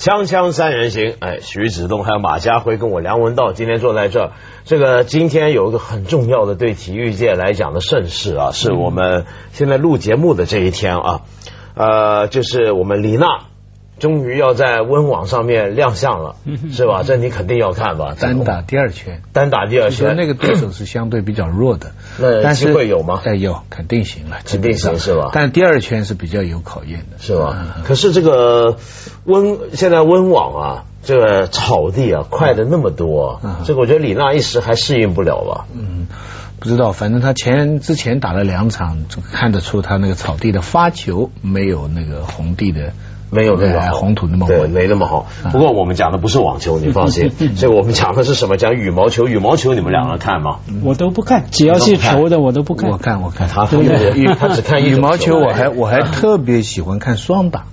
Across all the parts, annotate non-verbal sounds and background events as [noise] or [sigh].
锵锵三人行，哎，徐子东还有马家辉跟我梁文道今天坐在这儿。这个今天有一个很重要的对体育界来讲的盛事啊，是我们现在录节目的这一天啊，呃，就是我们李娜终于要在温网上面亮相了，是吧？这你肯定要看吧？单打第二圈，单打第二圈，那个对手是相对比较弱的，[coughs] 那机会有吗？哎，有，肯定行了，肯定行是吧？但第二圈是比较有考验的，是吧？可是这个温现在温网啊，这个草地啊快的那么多，这个我觉得李娜一时还适应不了吧？嗯，不知道，反正他前之前打了两场，就看得出他那个草地的发球没有那个红地的。没有那个红土那么对，没那么好。不过我们讲的不是网球，你放心。[laughs] 所以我们讲的是什么？讲羽毛球。羽毛球你们两个看吗？我都不看，只要是球的我都不看。我看，我看。他他只看羽毛球，我还我还特别喜欢看双打。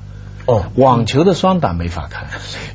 哦，网球的双打没法看，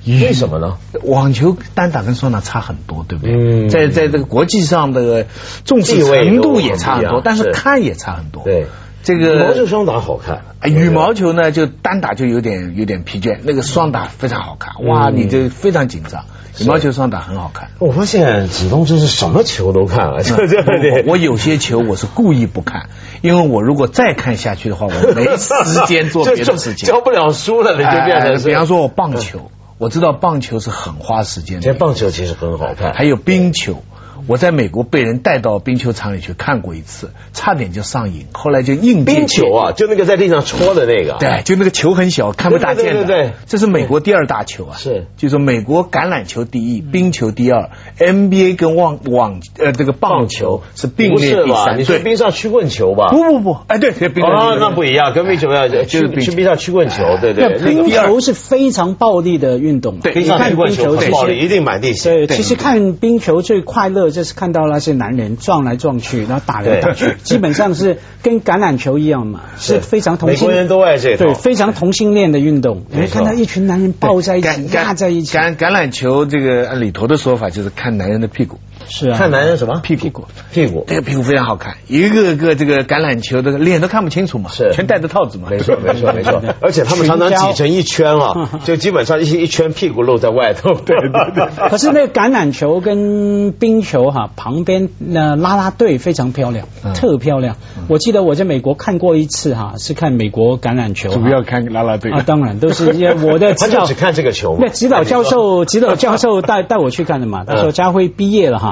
为什么呢？网球单打跟双打差很多，对不对？嗯，在在这个国际上的重视程度也差很多，但是看也差很多。对。这个羽毛球双打好看，羽毛球呢就单打就有点有点疲倦，那个双打非常好看，哇，你这非常紧张。羽毛球双打很好看。我发现子东真是什么球都看了，就 [laughs] 这对。我有些球我是故意不看，因为我如果再看下去的话，我没时间做别的事情，[laughs] 教不了书了，那就变成。比方说我棒球，我知道棒球是很花时间的。这棒球其实很好看，还有冰球。我在美国被人带到冰球场里去看过一次，差点就上瘾。后来就硬冰球啊，就那个在地上戳的那个，对，就那个球很小，看不大见的。对对对，这是美国第二大球啊。是，就是美国橄榄球第一，冰球第二，NBA 跟网网呃这个棒球是并列第三。你说冰上曲棍球吧？不不不，哎对，冰哦那不一样，跟冰球要就是去冰上曲棍球，对对。冰球是非常暴力的运动，对，冰上曲棍球很暴力，一定满地血。对，其实看冰球最快乐就是看到那些。男人撞来撞去，然后打来打去，[laughs] 基本上是跟橄榄球一样嘛，[laughs] 是非常同性。美国人都爱这对，非常同性恋的运动。你看到一群男人抱在一起，压在一起。橄橄榄球这个按里头的说法就是看男人的屁股。是啊，看男人什么？屁股？屁股，这个屁股非常好看，一个个这个橄榄球的脸都看不清楚嘛，是。全戴着套子嘛，没错没错没错，[laughs] 而且他们常常挤成一圈啊，就基本上一一圈屁股露在外头。[laughs] 对对对。可是那个橄榄球跟冰球哈，旁边那拉拉队非常漂亮，特漂亮。我记得我在美国看过一次哈，是看美国橄榄球，主要看拉拉队。啊，当然都是 [laughs] 因为我的指导只看这个球，那指导教授指导教授带带我去看的嘛，他说家辉毕业了哈。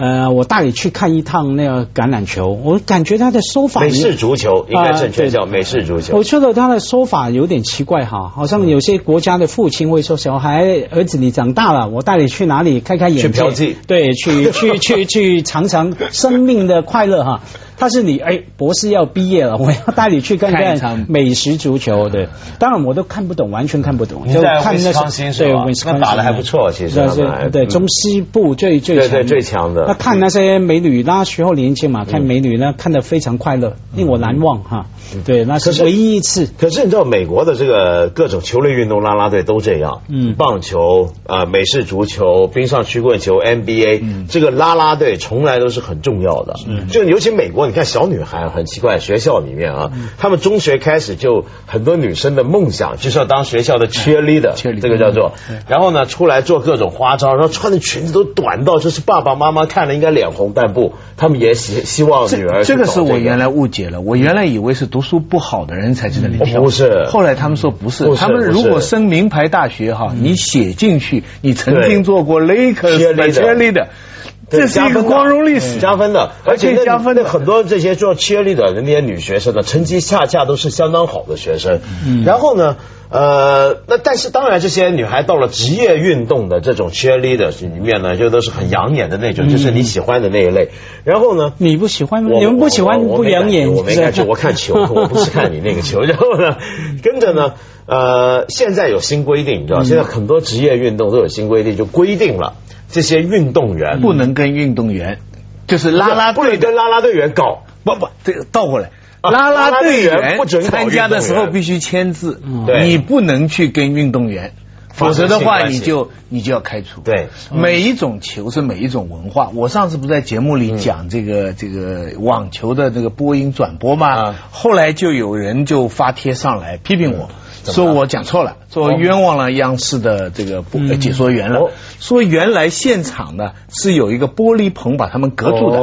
呃，我带你去看一趟那个橄榄球，我感觉他的说法美式足球应该正确叫美式足球。我觉得他的说法有点奇怪哈，好像有些国家的父亲会说：“小孩儿子，你长大了，我带你去哪里开开眼界？”去嫖妓，对，去去 [laughs] 去去尝尝生命的快乐哈。他是你哎，博士要毕业了，我要带你去看看美食足球。对，当然我都看不懂，完全看不懂。就看那些对，那打的还不错，其实对中西部最最对对最强的。那看那些美女，那时候年轻嘛，看美女呢，看得非常快乐，令我难忘哈。对，那是唯一一次。可是你知道美国的这个各种球类运动，啦啦队都这样。嗯，棒球啊，美式足球、冰上曲棍球、NBA，这个啦啦队从来都是很重要的。嗯，就尤其美国。你看小女孩很奇怪，学校里面啊，他们中学开始就很多女生的梦想就是要当学校的 cheerleader，这个叫做。然后呢，出来做各种花招，然后穿的裙子都短到就是爸爸妈妈看了应该脸红但不，他们也希希望女儿。这个是我原来误解了，我原来以为是读书不好的人才去那里跳，不是。后来他们说不是，他们如果升名牌大学哈，你写进去你曾经做过 Lakers cheerleader。这是一个光荣历史，加分的，而且加分的很多这些做 cheerleader 的那些女学生呢，成绩恰恰都是相当好的学生。然后呢，呃，那但是当然这些女孩到了职业运动的这种 cheerleader 里面呢，就都是很养眼的那种，就是你喜欢的那一类。然后呢，你不喜欢吗？你们不喜欢不养眼？我没感觉，我看球，[laughs] 我不是看你那个球。然后呢，跟着呢，呃，现在有新规定，你知道，现在很多职业运动都有新规定，就规定了。这些运动员不能跟运动员，就是拉拉队不能跟拉拉队员搞，不不，这个倒过来，[laughs] 拉拉队员不准参加的时候必须签字，你不能去跟运动员，否则的话你就你就要开除。对，每一种球是每一种文化。我上次不在节目里讲这个这个网球的这个播音转播吗？后来就有人就发帖上来批评我说我讲错了。说冤枉了央视的这个解说员了，说原来现场呢是有一个玻璃棚把他们隔住的，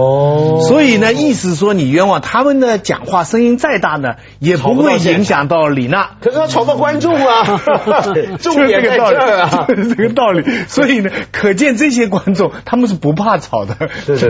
所以呢意思说你冤枉他们的讲话声音再大呢也不会影响到李娜，可是他吵到观众啊，[laughs] 重点在这儿啊，这个道理，所以呢可见这些观众他们是不怕吵的，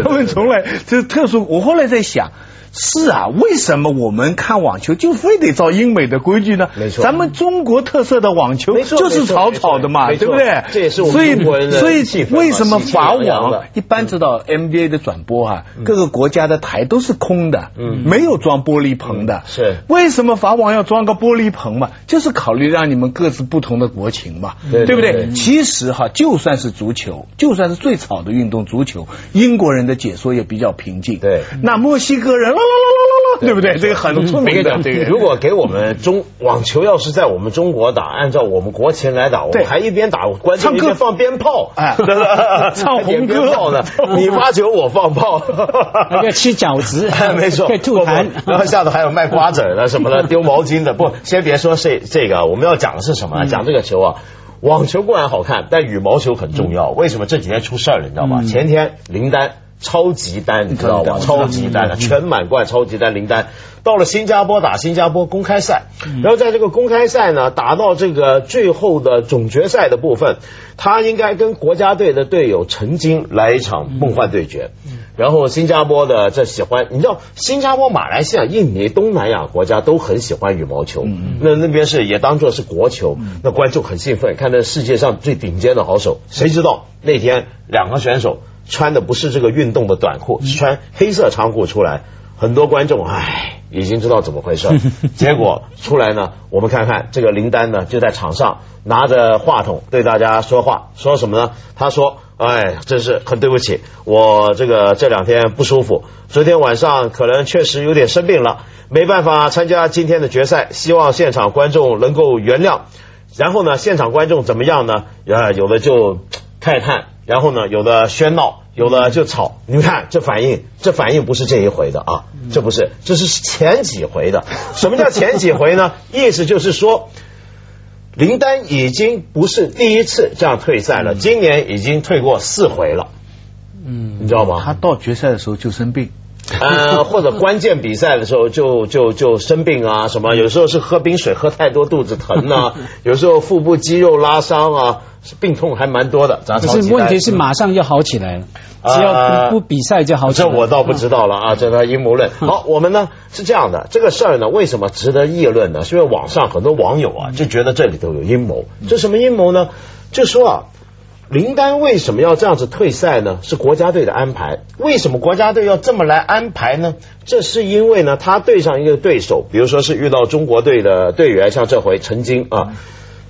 他们从来就是特殊。我后来在想。是啊，为什么我们看网球就非得照英美的规矩呢？没错，咱们中国特色的网球就是吵吵的嘛，对不对？这也是我们中国人的所以为什么法网一般知道 NBA 的转播啊，各个国家的台都是空的，嗯，没有装玻璃棚的。是为什么法网要装个玻璃棚嘛？就是考虑让你们各自不同的国情嘛，对不对？其实哈，就算是足球，就算是最吵的运动足球，英国人的解说也比较平静。对，那墨西哥人。啦啦啦啦啦，[laughs] 对不对？这个很出名的。对，如果给我们中 [laughs] 网球，要是在我们中国打，按照我们国情来打，我们还一边打，关键一边放鞭炮，哎，[laughs] 唱红歌呢。你发球，我放炮，还要吃饺子，没错，吐痰，然后下头还有卖瓜子的什么的，丢毛巾的。不，先别说这这个，我们要讲的是什么？讲这个球啊，网球固然好看，但羽毛球很重要。为什么这几天出事儿了？你知道吗？前天林丹。超级单，你知道吗？超级单啊，全满贯超级单林丹到了新加坡打新加坡公开赛，然后在这个公开赛呢，打到这个最后的总决赛的部分，他应该跟国家队的队友陈晶来一场梦幻对决。然后新加坡的这喜欢，你知道，新加坡、马来西亚、印尼、东南亚国家都很喜欢羽毛球，那那边是也当做是国球，那观众很兴奋，看到世界上最顶尖的好手。谁知道那天两个选手。穿的不是这个运动的短裤，是穿黑色长裤出来，很多观众唉已经知道怎么回事，[laughs] 结果出来呢，我们看看这个林丹呢就在场上拿着话筒对大家说话，说什么呢？他说：“哎，真是很对不起，我这个这两天不舒服，昨天晚上可能确实有点生病了，没办法参加今天的决赛，希望现场观众能够原谅。然后呢，现场观众怎么样呢？啊，有的就慨叹。”然后呢，有的喧闹，有的就吵。你们看这反应，这反应不是这一回的啊，这不是，这是前几回的。什么叫前几回呢？[laughs] 意思就是说，林丹已经不是第一次这样退赛了，今年已经退过四回了。嗯，你知道吗？他到决赛的时候就生病。呃，[laughs] 或者关键比赛的时候就就就生病啊，什么有时候是喝冰水喝太多肚子疼啊，[laughs] 有时候腹部肌肉拉伤啊，病痛还蛮多的。可是问题是马上就好起来了，只要不不比赛就好。这我倒不知道了啊，这他阴谋论。好，我们呢是这样的，这个事儿呢为什么值得议论呢？是因为网上很多网友啊就觉得这里头有阴谋。这什么阴谋呢？就说啊。林丹为什么要这样子退赛呢？是国家队的安排。为什么国家队要这么来安排呢？这是因为呢，他对上一个对手，比如说是遇到中国队的队员，像这回陈晶啊，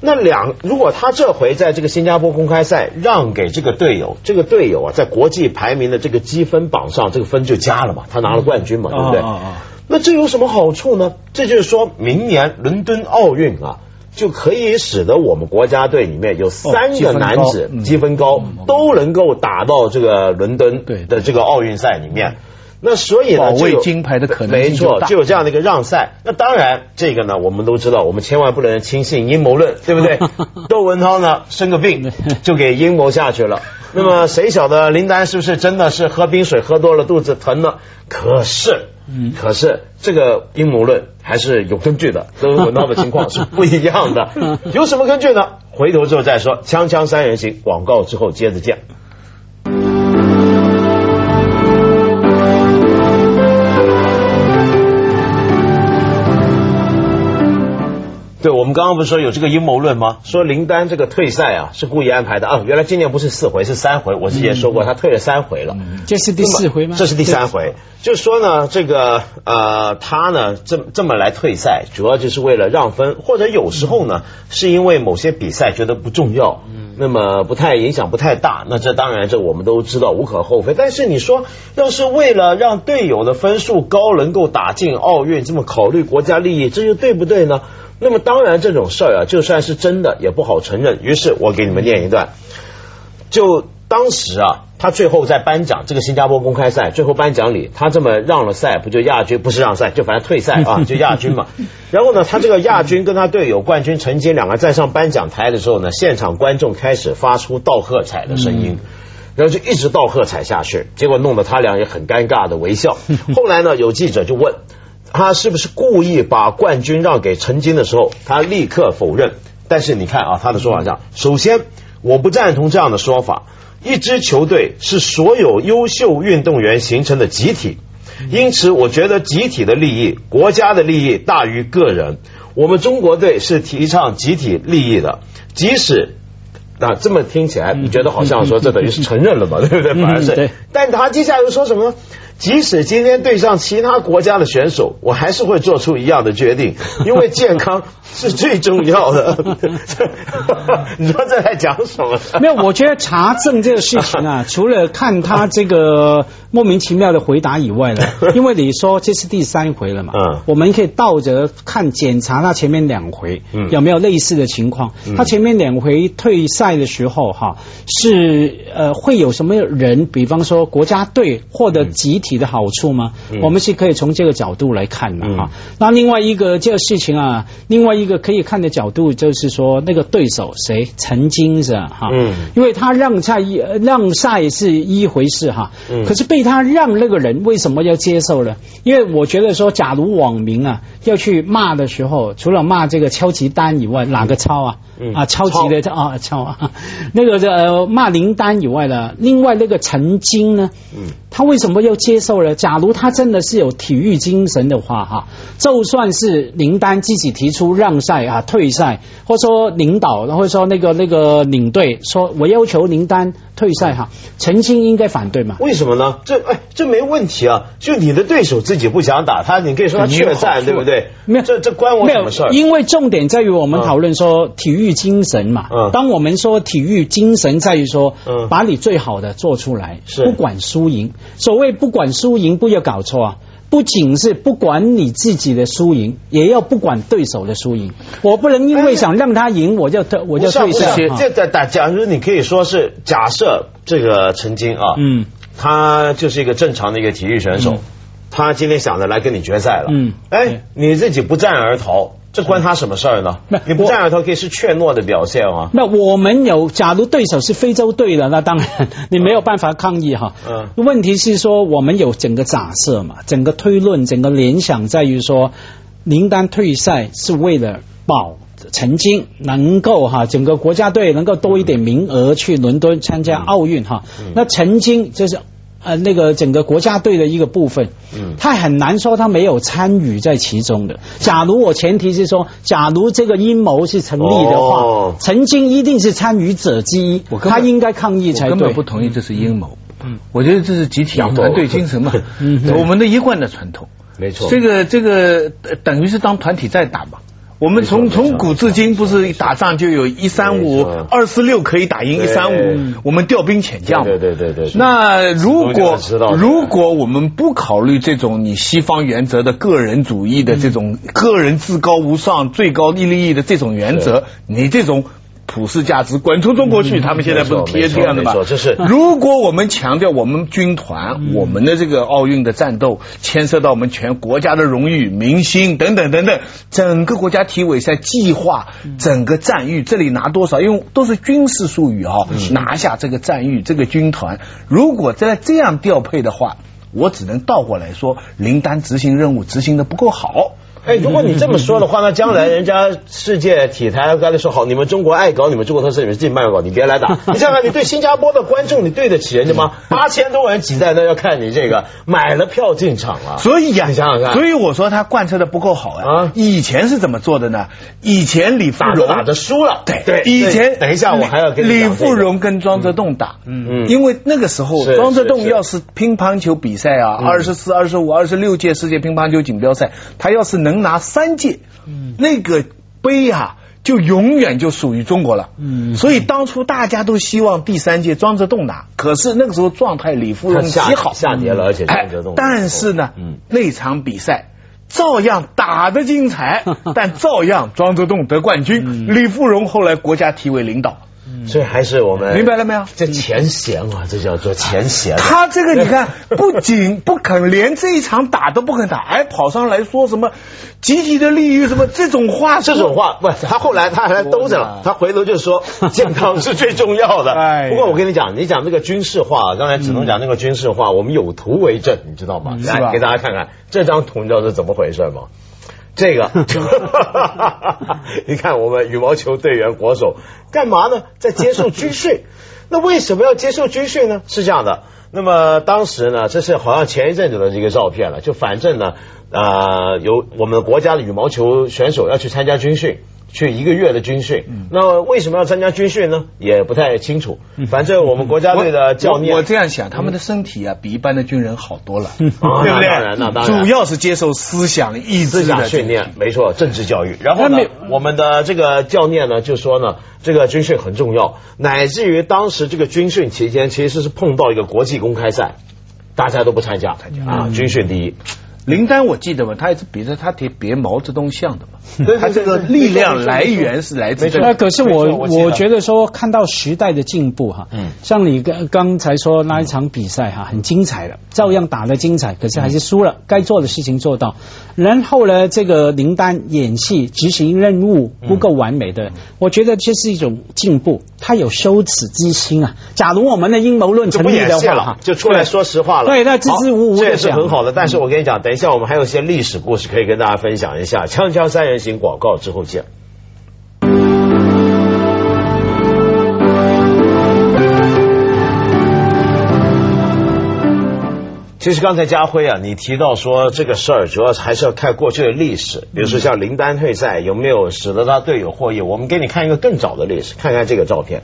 那两如果他这回在这个新加坡公开赛让给这个队友，这个队友啊，在国际排名的这个积分榜上，这个分就加了嘛，他拿了冠军嘛，对不对？那这有什么好处呢？这就是说明年伦敦奥运啊。就可以使得我们国家队里面有三个男子积分高，都能够打到这个伦敦的这个奥运赛里面。那所以呢，保卫金牌的可能没错，就有这样的一个让赛。那当然，这个呢，我们都知道，我们千万不能轻信阴谋论，对不对？[laughs] 窦文涛呢生个病就给阴谋下去了。那么谁晓得林丹是不是真的是喝冰水喝多了肚子疼呢？可是。嗯，可是这个阴谋论还是有根据的，跟文涛的情况是不一样的。[laughs] 有什么根据呢？回头之后再说。锵锵三人行，广告之后接着见。对，我们刚刚不是说有这个阴谋论吗？说林丹这个退赛啊是故意安排的啊。原来今年不是四回是三回，我之前说过他退了三回了。这是第四回吗？这是第三回。就说呢，这个呃他呢这这么来退赛，主要就是为了让分，或者有时候呢是因为某些比赛觉得不重要，嗯那么不太影响不太大。那这当然这我们都知道无可厚非。但是你说要是为了让队友的分数高，能够打进奥运，这么考虑国家利益，这就对不对呢？那么当然这种事儿啊，就算是真的，也不好承认。于是我给你们念一段，就当时啊，他。最后在颁奖这个新加坡公开赛最后颁奖礼，他这么让了赛，不就亚军？不是让赛，就反正退赛啊，[laughs] 就亚军嘛。然后呢，他这个亚军跟他队友冠军陈金两个站上颁奖台的时候呢，现场观众开始发出道喝彩的声音，然后就一直道喝彩下去，结果弄得他俩也很尴尬的微笑。[laughs] 后来呢，有记者就问他是不是故意把冠军让给陈金的时候，他立刻否认。但是你看啊，他的说法这样：首先，我不赞同这样的说法。一支球队是所有优秀运动员形成的集体，因此我觉得集体的利益、国家的利益大于个人。我们中国队是提倡集体利益的，即使那这么听起来，你觉得好像说这等于是承认了嘛，对不对？反而是，但他接下来又说什么呢？即使今天对上其他国家的选手，我还是会做出一样的决定，[laughs] 因为健康是最重要的。[laughs] 你说这在讲什么？没有，我觉得查证这个事情啊，[laughs] 除了看他这个莫名其妙的回答以外呢，因为你说这是第三回了嘛，嗯，我们可以倒着看检查他前面两回有没有类似的情况。他前面两回退赛的时候哈，是呃会有什么人，比方说国家队获得集。体的好处吗？我们是可以从这个角度来看的哈。那另外一个这个事情啊，另外一个可以看的角度就是说，那个对手谁曾经是哈，嗯，因为他让赛一让赛是一回事哈，嗯，可是被他让那个人为什么要接受呢？因为我觉得说，假如网民啊要去骂的时候，除了骂这个超级单以外，哪个超啊？啊，超级的啊，超啊，[laughs] 那个呃骂林丹以外呢，另外那个曾经呢，嗯，他为什么要接？接受了。假如他真的是有体育精神的话，哈，就算是林丹自己提出让赛啊、退赛，或者说领导，或者说那个那个领队说，我要求林丹退赛，哈，曾经应该反对嘛？为什么呢？这哎，这没问题啊。就你的对手自己不想打他，你可以说他缺战，对不对？没有，这这关我什么事儿？因为重点在于我们讨论说体育精神嘛。嗯。当我们说体育精神在于说，嗯，把你最好的做出来，是不管输赢。所谓不管。输赢不要搞错啊！不仅是不管你自己的输赢，也要不管对手的输赢。我不能因为想让他赢，我就退，我就退下。这这打，假如你可以说是假设这个曾经啊，嗯，他就是一个正常的一个体育选手，他今天想着来跟你决赛了，嗯，哎，你自己不战而逃。这关他什么事儿呢？那你不站着头可以是怯懦的表现啊。那我们有，假如对手是非洲队的，那当然你没有办法抗议哈。嗯。问题是说，我们有整个假设嘛，整个推论，整个联想在于说，林丹退赛是为了保曾经能够哈，整个国家队能够多一点名额去伦敦参加奥运哈。那曾经就是。呃，那个整个国家队的一个部分，嗯，他很难说他没有参与在其中的。假如我前提是说，假如这个阴谋是成立的话，曾经一定是参与者之一，他应该抗议才对。根本不同意这是阴谋，嗯，我觉得这是集体团队精神嘛，嗯，我们的一贯的传统，没错，这个这个等于是当团体在打嘛。我们从从古至今不是打仗就有一三五二四六可以打赢一三五，我们调兵遣将。对对对对。那如果如果我们不考虑这种你西方原则的个人主义的这种个人至高无上、最高利益的这种原则，你这种。普世价值滚出中国去，他们现在不是贴这样的吗？这是如果我们强调我们军团，我们的这个奥运的战斗牵涉到我们全国家的荣誉、明星等等等等，整个国家体委赛计划整个战役，这里拿多少？因为都是军事术语哈，拿下这个战役，这个军团，如果在这样调配的话，我只能倒过来说，林丹执行任务执行的不够好。哎，如果你这么说的话，那将来 [laughs] 人家世界体坛刚才说好，你们中国爱搞你们中国特色，你们自己慢慢搞，你别来打。[laughs] 你想想，你对新加坡的观众，你对得起人家吗？[laughs] 八千多人挤在那要看你这个，买了票进场了。所以呀，你想想看，所以我说他贯彻的不够好啊。以前是怎么做的呢？以前李富荣打着输了，对对。以前等一下，我还要跟李富荣跟庄则栋打，嗯嗯，因为那个时候庄则栋要是乒乓球比赛啊，二十四、二十五、二十六届世界乒乓球锦标赛，他要是能拿三届。嗯，那个杯啊，就永远就属于中国了。嗯，所以当初大家都希望第三届庄则栋拿，可是那个时候状态李富荣极好，下跌了，而且庄则栋。但是呢，嗯，那场比赛照样打得精彩，[laughs] 但照样庄则栋得冠军，李富荣后来国家体委领导。所以还是我们明白了没有？这前嫌啊，这叫做前嫌。他这个你看，不仅不肯，连这一场打都不肯打，还跑上来说什么集体的利益什么这种话，这种话不，他后来他还兜着了，他回头就说 [laughs] 健康是最重要的。不过我跟你讲，你讲那个军事化，刚才只能讲那个军事化，我们有图为证，你知道吗？来给大家看看这张图，你知道是怎么回事吗？这个，[laughs] 你看我们羽毛球队员国手干嘛呢？在接受军训。那为什么要接受军训呢？是这样的。那么当时呢，这是好像前一阵子的这个照片了。就反正呢，呃，有我们国家的羽毛球选手要去参加军训。去一个月的军训，那为什么要参加军训呢？也不太清楚。反正我们国家队的教练，我这样想，他们的身体啊，比一般的军人好多了，对不对？当然，那当然，主要是接受思想意志的训练，没错，政治教育。然后呢，我们的这个教练呢，就说呢，这个军训很重要，乃至于当时这个军训期间，其实是碰到一个国际公开赛，大家都不参加，啊，军训第一。林丹我记得嘛，他也是比着他别别毛泽东像的嘛，[laughs] 他这个力量来源是来自。那可是我我觉得说看到时代的进步哈，嗯，像你刚刚才说那一场比赛哈很精彩的，照样打的精彩，可是还是输了，该做的事情做到。然后呢，这个林丹演戏执行任务不够完美的，我觉得这是一种进步，他有羞耻之心啊。假如我们的阴谋论成立的话，就出来说实话了。对，那支支吾吾这也是很好的。但是我跟你讲，等。像我们还有些历史故事可以跟大家分享一下，《锵锵三人行》广告之后见。其实刚才家辉啊，你提到说这个事儿，主要还是要看过去的历史，比如说像林丹退赛有没有使得他队友获益？我们给你看一个更早的历史，看看这个照片。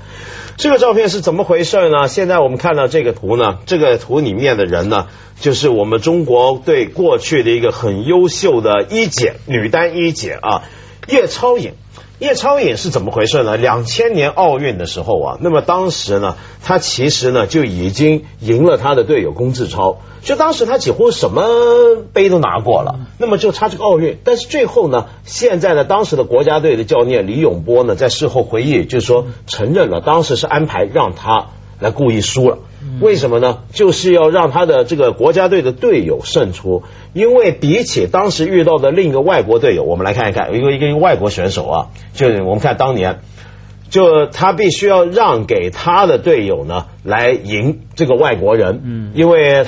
这个照片是怎么回事呢？现在我们看到这个图呢，这个图里面的人呢，就是我们中国队过去的一个很优秀的一姐，女单一姐啊，叶超颖。叶超颖是怎么回事呢？两千年奥运的时候啊，那么当时呢，他其实呢就已经赢了他的队友龚志超，就当时他几乎什么杯都拿过了，那么就差这个奥运。但是最后呢，现在呢，当时的国家队的教练李永波呢，在事后回忆，就是说承认了当时是安排让他来故意输了。为什么呢？就是要让他的这个国家队的队友胜出，因为比起当时遇到的另一个外国队友，我们来看一看，一个一个外国选手啊，就是我们看当年，就他必须要让给他的队友呢来赢这个外国人，嗯，因为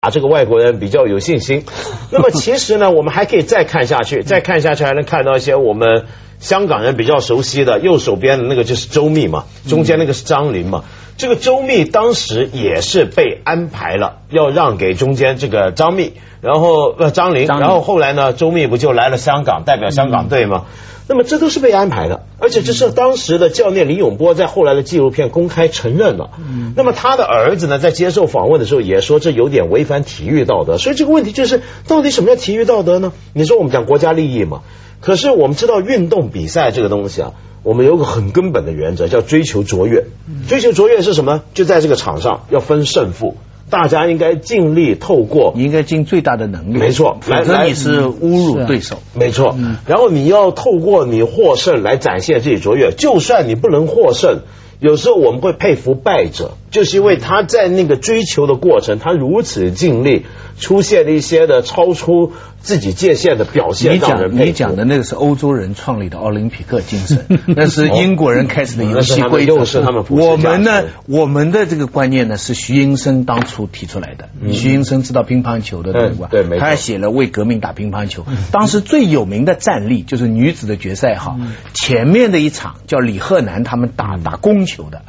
啊这个外国人比较有信心。[laughs] 那么其实呢，我们还可以再看下去，再看下去还能看到一些我们香港人比较熟悉的，右手边的那个就是周密嘛，中间那个是张琳嘛。这个周密当时也是被安排了要让给中间这个张密，然后呃张琳，然后后来呢，周密不就来了香港代表香港队吗？那么这都是被安排的，而且这是当时的教练李永波在后来的纪录片公开承认了。嗯那么他的儿子呢，在接受访问的时候也说这有点违反体育道德，所以这个问题就是到底什么叫体育道德呢？你说我们讲国家利益嘛？可是我们知道运动比赛这个东西啊。我们有个很根本的原则，叫追求卓越。追求卓越是什么？就在这个场上要分胜负，大家应该尽力透过，应该尽最大的能力。没错，否则你是侮辱对手。没错，然后你要透过你获胜来展现自己卓越，就算你不能获胜。有时候我们会佩服败者，就是因为他在那个追求的过程，他如此尽力，出现了一些的超出自己界限的表现。你讲你讲的那个是欧洲人创立的奥林匹克精神，[laughs] 那是英国人开始的游戏规则。是他们。我们呢，我们的这个观念呢是徐英生当初提出来的。徐英生知道乒乓球的对吧？对，他还写了为革命打乒乓球。当时最有名的战例就是女子的决赛哈，前面的一场叫李赫男他们打打攻。球的，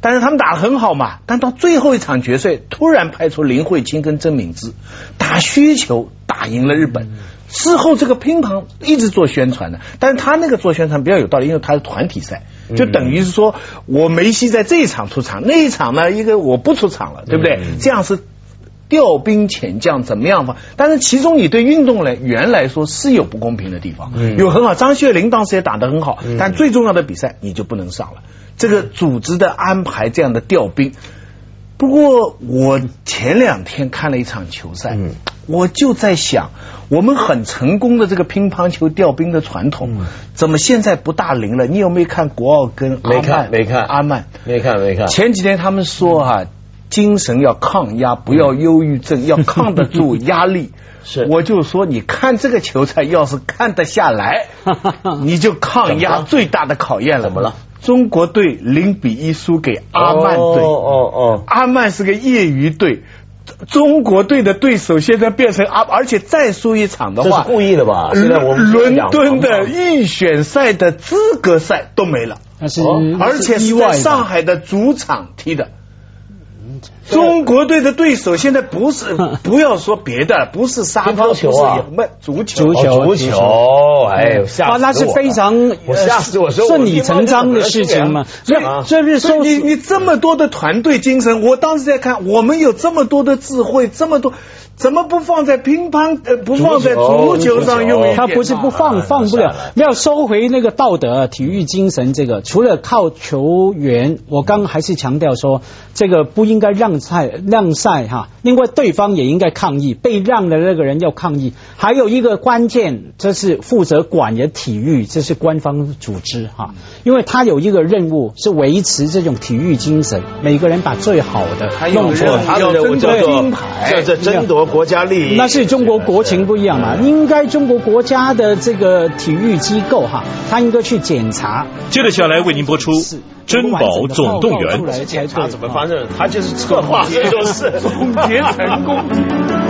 但是他们打的很好嘛。但到最后一场决赛，突然派出林慧卿跟曾敏芝打虚球，打赢了日本。事后这个乒乓一直做宣传的，但是他那个做宣传比较有道理，因为他是团体赛，就等于是说我梅西在这一场出场，那一场呢一个我不出场了，对不对？这样是调兵遣将，怎么样嘛？但是其中你对运动员来说是有不公平的地方，有很好，张学林当时也打得很好，但最重要的比赛你就不能上了。这个组织的安排，这样的调兵。不过我前两天看了一场球赛，我就在想，我们很成功的这个乒乓球、调兵的传统，怎么现在不大灵了？你有没有看国奥跟没看？没看阿曼？没看没看。前几天他们说哈，精神要抗压，不要忧郁症，要抗得住压力。[laughs] 是，我就说，你看这个球赛，要是看得下来，[laughs] 你就抗压最大的考验了。怎么了？中国队零比一输给阿曼队。哦哦哦，阿曼是个业余队，中国队的对手现在变成阿，而且再输一场的话，是故意的吧？现在我们伦敦的预选赛的资格赛都没了，而且是在上海的主场踢的。中国队的对手现在不是 [laughs] 不要说别的，不是沙包球啊，没足球，足球，足球，哎，吓那是非常吓死我，顺理成章的事情嘛。所以，所以你你这么多的团队精神，我当时在看，我们有这么多的智慧，这么多。怎么不放在乒乓？呃，不放在足球上用？他不是不放，放不了。要收回那个道德、体育精神。这个除了靠球员，我刚还是强调说，这个不应该让赛让赛哈。另外，对方也应该抗议，被让的那个人要抗议。还有一个关键，这是负责管的体育，这是官方组织哈，因为他有一个任务是维持这种体育精神，每个人把最好的弄出来，他的任务叫做争夺。国家利益，那是中国国情不一样嘛？应该中国国家的这个体育机构哈，他应该去检查。接着下来为您播出《珍宝总动员》。检查怎么发生？他就是策划，[laughs] 就是总结成功。